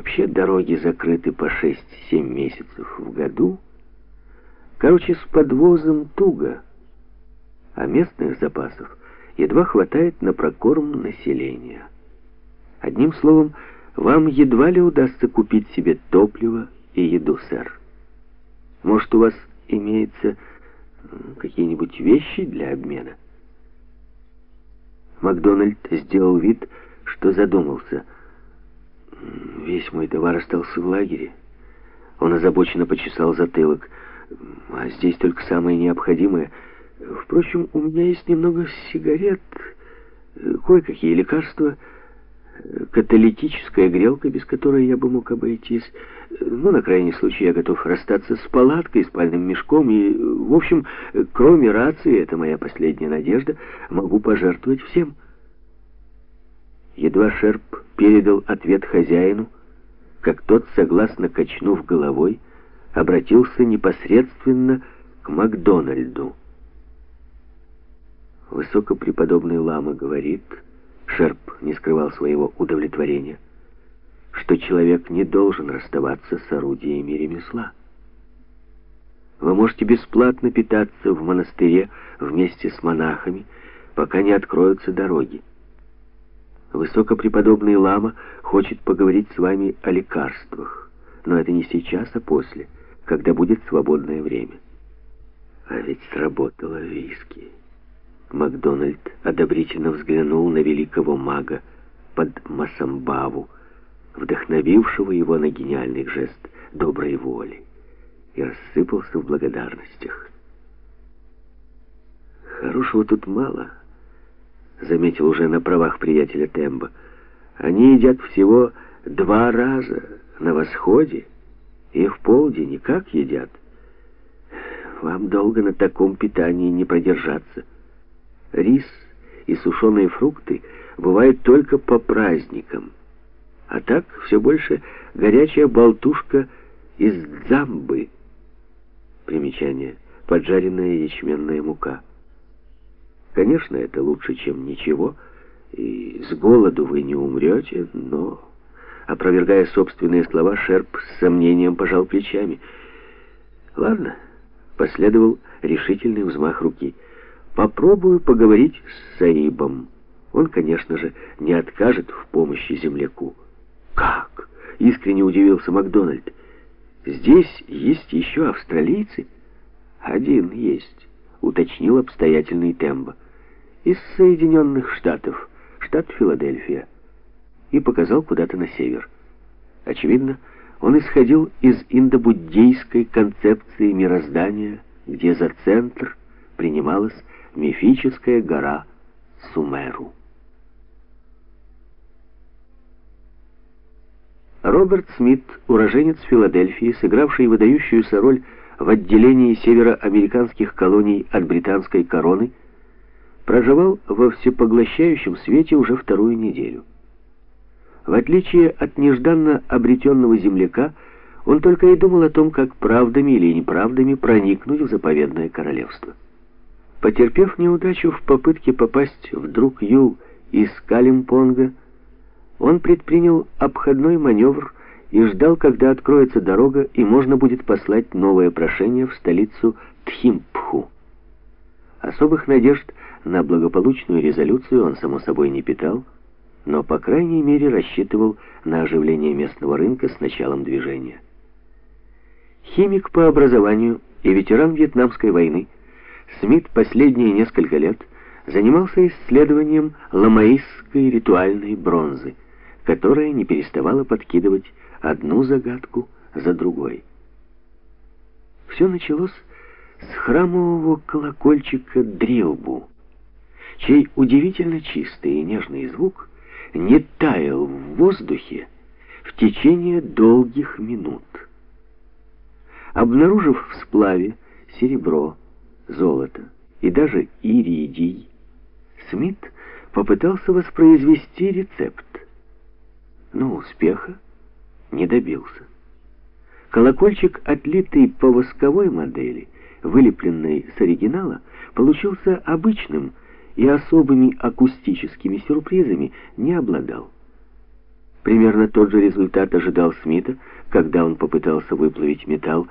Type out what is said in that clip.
Вообще дороги закрыты по 6-7 месяцев в году. Короче, с подвозом туго, а местных запасов едва хватает на прокорм населения. Одним словом, вам едва ли удастся купить себе топливо и еду, сэр. Может, у вас имеется какие-нибудь вещи для обмена? Макдональд сделал вид, что задумался. Весь мой товар остался в лагере. Он озабоченно почесал затылок. А здесь только самое необходимое. Впрочем, у меня есть немного сигарет, кое-какие лекарства — каталитическая грелка, без которой я бы мог обойтись. Ну, на крайний случай я готов расстаться с палаткой, спальным мешком и, в общем, кроме рации, это моя последняя надежда, могу пожертвовать всем. Едва Шерп передал ответ хозяину, как тот, согласно качнув головой, обратился непосредственно к Макдональду. Высокопреподобный лама говорит... Шерп не скрывал своего удовлетворения, что человек не должен расставаться с орудиями ремесла. Вы можете бесплатно питаться в монастыре вместе с монахами, пока не откроются дороги. Высокопреподобный лама хочет поговорить с вами о лекарствах, но это не сейчас, а после, когда будет свободное время. А ведь сработало виски. Макдональд одобрительно взглянул на великого мага под Масамбаву, вдохновившего его на гениальный жест доброй воли, и рассыпался в благодарностях. «Хорошего тут мало», — заметил уже на правах приятеля Темба. «Они едят всего два раза на восходе и в полдень, и как едят. Вам долго на таком питании не продержаться». Рис и сушеные фрукты бывают только по праздникам. А так все больше горячая болтушка из дзамбы. Примечание. Поджаренная ячменная мука. Конечно, это лучше, чем ничего, и с голоду вы не умрете, но... Опровергая собственные слова, Шерп с сомнением пожал плечами. «Ладно», — последовал решительный взмах руки — Попробую поговорить с Саибом. Он, конечно же, не откажет в помощи земляку. Как? Искренне удивился Макдональд. Здесь есть еще австралийцы? Один есть, уточнил обстоятельный Тембо. Из Соединенных Штатов, штат Филадельфия. И показал куда-то на север. Очевидно, он исходил из индобуддийской концепции мироздания, где за центр принималось мифическая гора Сумеру. Роберт Смит, уроженец Филадельфии, сыгравший выдающуюся роль в отделении североамериканских колоний от британской короны, проживал во всепоглощающем свете уже вторую неделю. В отличие от нежданно обретенного земляка, он только и думал о том, как правдами или неправдами проникнуть в заповедное королевство. Потерпев неудачу в попытке попасть в друг Ю из Калимпонга, он предпринял обходной маневр и ждал, когда откроется дорога и можно будет послать новое прошение в столицу Тхимпху. Особых надежд на благополучную резолюцию он, само собой, не питал, но, по крайней мере, рассчитывал на оживление местного рынка с началом движения. Химик по образованию и ветеран Вьетнамской войны – Смит последние несколько лет занимался исследованием ламаистской ритуальной бронзы, которая не переставала подкидывать одну загадку за другой. Все началось с храмового колокольчика Дрилбу, чей удивительно чистый и нежный звук не таял в воздухе в течение долгих минут. Обнаружив в сплаве серебро, золото и даже иридий, Смит попытался воспроизвести рецепт, но успеха не добился. Колокольчик, отлитый по восковой модели, вылепленный с оригинала, получился обычным и особыми акустическими сюрпризами не обладал. Примерно тот же результат ожидал Смита, когда он попытался выплавить металл